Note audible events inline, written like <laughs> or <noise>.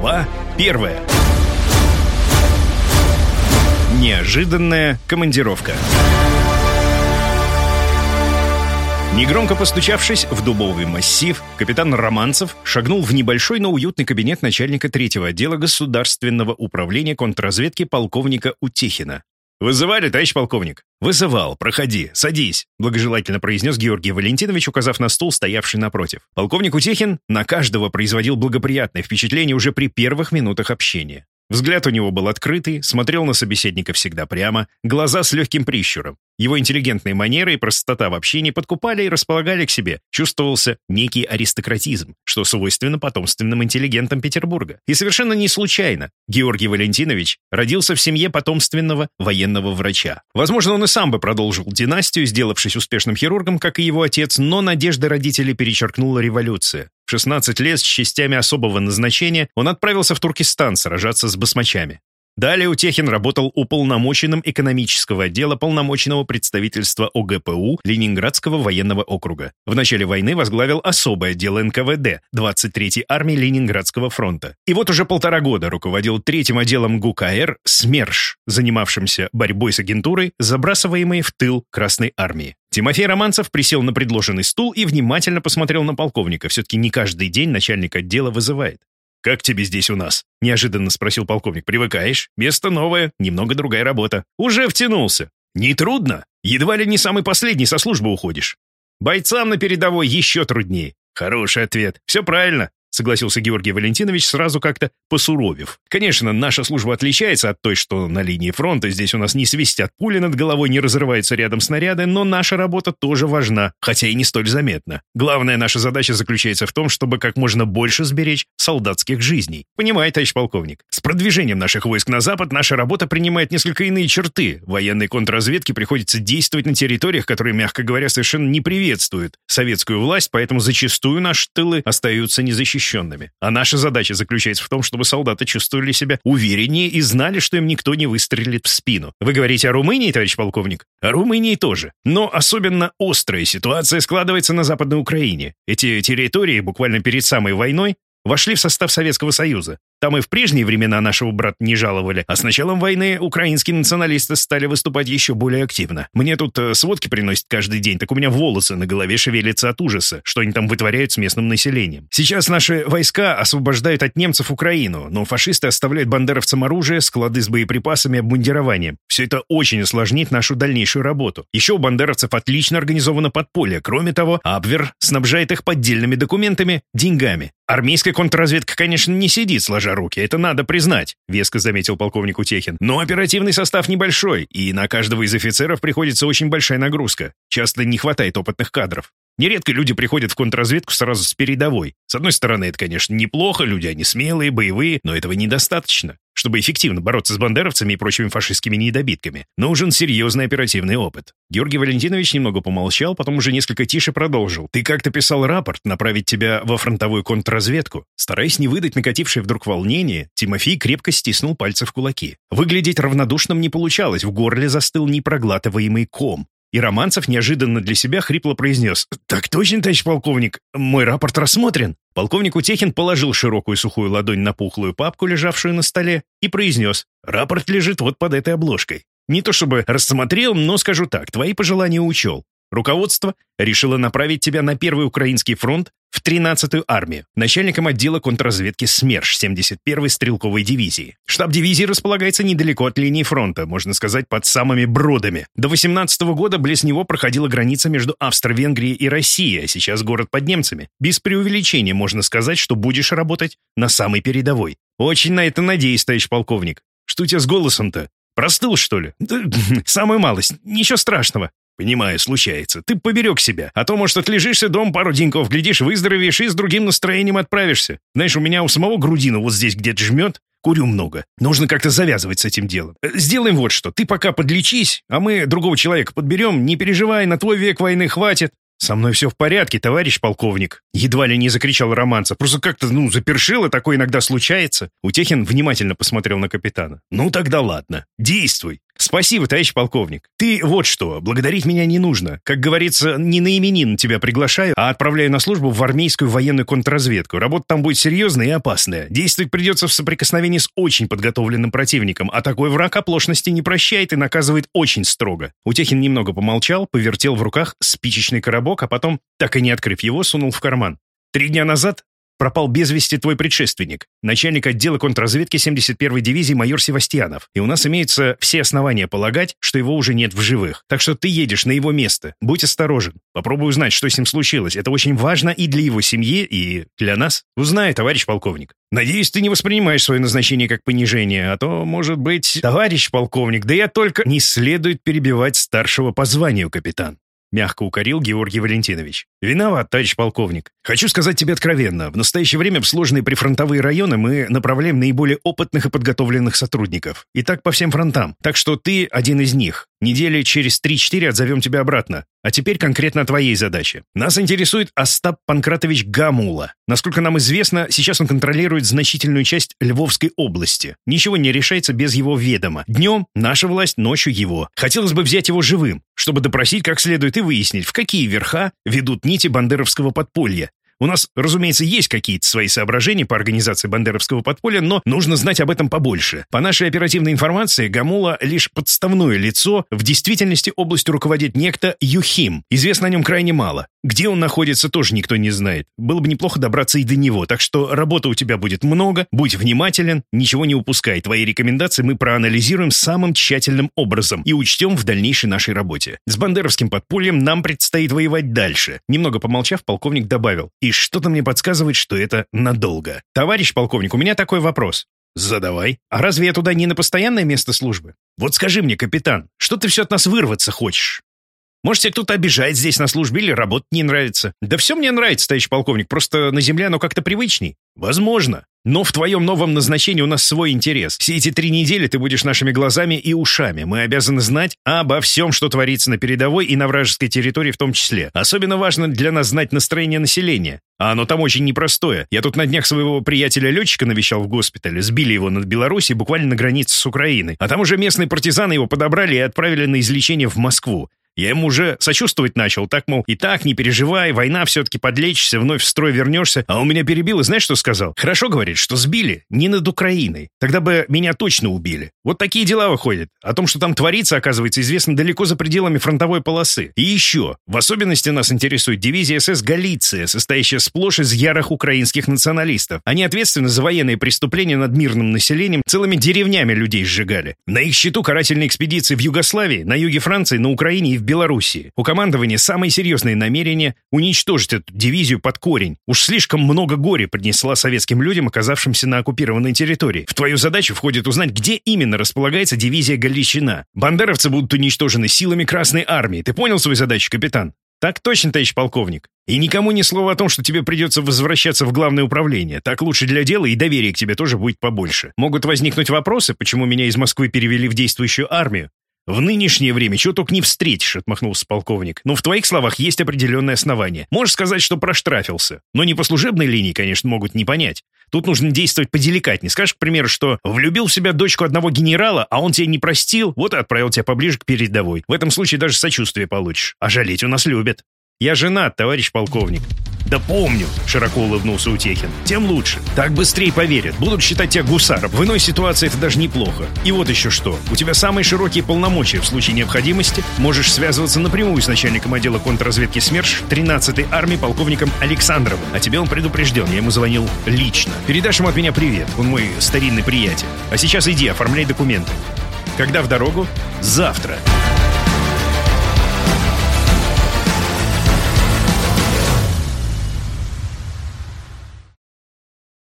Глава первая. Неожиданная командировка. Негромко постучавшись в дубовый массив, капитан Романцев шагнул в небольшой, но уютный кабинет начальника третьего отдела государственного управления контрразведки полковника Утехина. «Вызывали, товарищ полковник?» «Вызывал. Проходи. Садись», — благожелательно произнес Георгий Валентинович, указав на стул, стоявший напротив. Полковник Утехин на каждого производил благоприятное впечатление уже при первых минутах общения. Взгляд у него был открытый, смотрел на собеседника всегда прямо, глаза с легким прищуром. Его интеллигентные манеры и простота в общении подкупали и располагали к себе. Чувствовался некий аристократизм, что свойственно потомственным интеллигентам Петербурга. И совершенно не случайно Георгий Валентинович родился в семье потомственного военного врача. Возможно, он и сам бы продолжил династию, сделавшись успешным хирургом, как и его отец, но надежды родителей перечеркнула революция. В 16 лет с частями особого назначения он отправился в Туркестан сражаться с басмачами. Далее Утехин работал уполномоченным экономического отдела полномочного представительства ОГПУ Ленинградского военного округа. В начале войны возглавил особое отдел НКВД 23-й армии Ленинградского фронта. И вот уже полтора года руководил третьим отделом ГУКР СМЕРШ, занимавшимся борьбой с агентурой, забрасываемой в тыл Красной армии. Тимофей Романцев присел на предложенный стул и внимательно посмотрел на полковника. Все-таки не каждый день начальник отдела вызывает. «Как тебе здесь у нас?» — неожиданно спросил полковник. «Привыкаешь? Место новое, немного другая работа. Уже втянулся. Не трудно? Едва ли не самый последний со службы уходишь. Бойцам на передовой еще труднее. Хороший ответ. Все правильно согласился Георгий Валентинович, сразу как-то посуровив. Конечно, наша служба отличается от той, что на линии фронта. Здесь у нас не свистят пули над головой, не разрываются рядом снаряды, но наша работа тоже важна, хотя и не столь заметна. Главная наша задача заключается в том, чтобы как можно больше сберечь солдатских жизней. Понимаете, товарищ полковник? С продвижением наших войск на запад наша работа принимает несколько иные черты. Военной контрразведке приходится действовать на территориях, которые, мягко говоря, совершенно не приветствуют советскую власть, поэтому зачастую наши тылы остаются незащищенными защищенными. А наша задача заключается в том, чтобы солдаты чувствовали себя увереннее и знали, что им никто не выстрелит в спину. Вы говорите о Румынии, товарищ полковник? О Румынии тоже. Но особенно острая ситуация складывается на Западной Украине. Эти территории буквально перед самой войной вошли в состав Советского Союза. Там и в прежние времена нашего брата не жаловали, а с началом войны украинские националисты стали выступать еще более активно. Мне тут э, сводки приносят каждый день, так у меня волосы на голове шевелятся от ужаса, что они там вытворяют с местным населением. Сейчас наши войска освобождают от немцев Украину, но фашисты оставляют бандеровцам оружие, склады с боеприпасами, обмундированием. Все это очень осложнит нашу дальнейшую работу. Еще у бандеровцев отлично организовано подполье. Кроме того, Абвер снабжает их поддельными документами, деньгами. Армейская контрразведка, конечно, не сидит сложа руки, это надо признать», — веско заметил полковник Утехин. «Но оперативный состав небольшой, и на каждого из офицеров приходится очень большая нагрузка. Часто не хватает опытных кадров. Нередко люди приходят в контрразведку сразу с передовой. С одной стороны, это, конечно, неплохо, люди они смелые, боевые, но этого недостаточно. Чтобы эффективно бороться с бандеровцами и прочими фашистскими недобитками, нужен серьезный оперативный опыт. Георгий Валентинович немного помолчал, потом уже несколько тише продолжил. «Ты как-то писал рапорт направить тебя во фронтовую контрразведку». Стараясь не выдать накатившее вдруг волнение, Тимофей крепко стиснул пальцы в кулаки. Выглядеть равнодушным не получалось, в горле застыл непроглатываемый ком. И Романцев неожиданно для себя хрипло произнес. «Так точно, товарищ полковник, мой рапорт рассмотрен». Полковник Утехин положил широкую сухую ладонь на пухлую папку, лежавшую на столе, и произнес. «Рапорт лежит вот под этой обложкой. Не то чтобы рассмотрел, но скажу так, твои пожелания учел. Руководство решило направить тебя на Первый Украинский фронт в 13-ю армию, начальником отдела контрразведки СМЕРШ 71-й стрелковой дивизии. Штаб дивизии располагается недалеко от линии фронта, можно сказать, под самыми бродами. До 18 -го года близ него проходила граница между Австро-Венгрией и Россией, а сейчас город под немцами. Без преувеличения можно сказать, что будешь работать на самой передовой. Очень на это надеюсь, товарищ полковник. Что у тебя с голосом-то? Простыл, что ли? Да, <laughs> самую малость. Ничего страшного. «Понимаю, случается. Ты поберег себя. А то, может, отлежишься дом пару деньков, глядишь, выздоровеешь и с другим настроением отправишься. Знаешь, у меня у самого грудина вот здесь где-то жмет. Курю много. Нужно как-то завязывать с этим делом. Э, сделаем вот что. Ты пока подлечись, а мы другого человека подберем. Не переживай, на твой век войны хватит. «Со мной все в порядке, товарищ полковник!» Едва ли не закричал Романцев. «Просто как-то, ну, запершило, такое иногда случается!» Утехин внимательно посмотрел на капитана. «Ну, тогда ладно. Действуй. Спасибо, товарищ полковник. Ты вот что, благодарить меня не нужно. Как говорится, не на именин тебя приглашаю, а отправляю на службу в армейскую военную контрразведку. Работа там будет серьезная и опасная. Действовать придется в соприкосновении с очень подготовленным противником, а такой враг оплошности не прощает и наказывает очень строго. Утехин немного помолчал, повертел в руках спичечный коробок, а потом, так и не открыв его, сунул в карман. Три дня назад пропал без вести твой предшественник, начальник отдела контрразведки 71-й дивизии майор Севастьянов. И у нас имеются все основания полагать, что его уже нет в живых. Так что ты едешь на его место. Будь осторожен. Попробуй узнать, что с ним случилось. Это очень важно и для его семьи, и для нас. Узнай, товарищ полковник. Надеюсь, ты не воспринимаешь свое назначение как понижение, а то, может быть... Товарищ полковник, да я только... Не следует перебивать старшего по званию, капитан. — мягко укорил Георгий Валентинович. «Виноват, товарищ полковник. Хочу сказать тебе откровенно. В настоящее время в сложные прифронтовые районы мы направляем наиболее опытных и подготовленных сотрудников. И так по всем фронтам. Так что ты один из них. Недели через 3-4 отзовем тебя обратно. А теперь конкретно о твоей задаче. Нас интересует Остап Панкратович Гамула. Насколько нам известно, сейчас он контролирует значительную часть Львовской области. Ничего не решается без его ведома. Днем наша власть, ночью его. Хотелось бы взять его живым, чтобы допросить как следует и выяснить, в какие верха ведут нити бандеровского подполья. У нас, разумеется, есть какие-то свои соображения по организации бандеровского подполья, но нужно знать об этом побольше. По нашей оперативной информации, Гамула — лишь подставное лицо, в действительности областью руководит некто Юхим. Известно о нем крайне мало. Где он находится, тоже никто не знает. Было бы неплохо добраться и до него, так что работы у тебя будет много, будь внимателен, ничего не упускай. Твои рекомендации мы проанализируем самым тщательным образом и учтем в дальнейшей нашей работе. С бандеровским подпольем нам предстоит воевать дальше. Немного помолчав, полковник добавил. И что-то мне подсказывает, что это надолго. Товарищ полковник, у меня такой вопрос. «Задавай. А разве я туда не на постоянное место службы? Вот скажи мне, капитан, что ты все от нас вырваться хочешь?» Может, тебе кто-то обижает здесь на службе или работать не нравится. Да все мне нравится, товарищ полковник, просто на земле оно как-то привычней. Возможно. Но в твоем новом назначении у нас свой интерес. Все эти три недели ты будешь нашими глазами и ушами. Мы обязаны знать обо всем, что творится на передовой и на вражеской территории в том числе. Особенно важно для нас знать настроение населения. А оно там очень непростое. Я тут на днях своего приятеля-летчика навещал в госпитале. Сбили его над Белоруссией буквально на границе с Украиной. А там уже местные партизаны его подобрали и отправили на излечение в Москву. Я ему уже сочувствовать начал, так, мол, и так, не переживай, война все-таки подлечишься, вновь в строй вернешься. А он меня перебил и знаешь, что сказал? Хорошо, говорит, что сбили, не над Украиной. Тогда бы меня точно убили. Вот такие дела выходят. О том, что там творится, оказывается, известно далеко за пределами фронтовой полосы. И еще, в особенности нас интересует дивизия СС «Галиция», состоящая сплошь из ярых украинских националистов. Они ответственны за военные преступления над мирным населением, целыми деревнями людей сжигали. На их счету карательные экспедиции в Югославии, на юге Франции, на Украине и в Белоруссии. У командования самые серьезные намерения уничтожить эту дивизию под корень. Уж слишком много горя принесла советским людям, оказавшимся на оккупированной территории. В твою задачу входит узнать, где именно располагается дивизия Галичина. Бандеровцы будут уничтожены силами Красной Армии. Ты понял свою задачу, капитан? Так точно, товарищ полковник. И никому ни слова о том, что тебе придется возвращаться в главное управление. Так лучше для дела, и доверие к тебе тоже будет побольше. Могут возникнуть вопросы, почему меня из Москвы перевели в действующую армию. «В нынешнее время чего только не встретишь», — отмахнулся полковник. «Но в твоих словах есть определенное основание. Можешь сказать, что проштрафился. Но не по служебной линии, конечно, могут не понять. Тут нужно действовать поделикатнее. Скажешь, к примеру, что влюбил в себя дочку одного генерала, а он тебя не простил, вот и отправил тебя поближе к передовой. В этом случае даже сочувствие получишь. А жалеть у нас любят. Я женат, товарищ полковник. «Да помню», — широко улыбнулся Утехин. «Тем лучше. Так быстрее поверят. Будут считать тебя гусаром. В иной ситуации это даже неплохо. И вот еще что. У тебя самые широкие полномочия в случае необходимости. Можешь связываться напрямую с начальником отдела контрразведки СМЕРШ 13-й армии полковником Александровым. А тебе он предупрежден. Я ему звонил лично. Передашь ему от меня привет. Он мой старинный приятель. А сейчас иди, оформляй документы. Когда в дорогу? Завтра.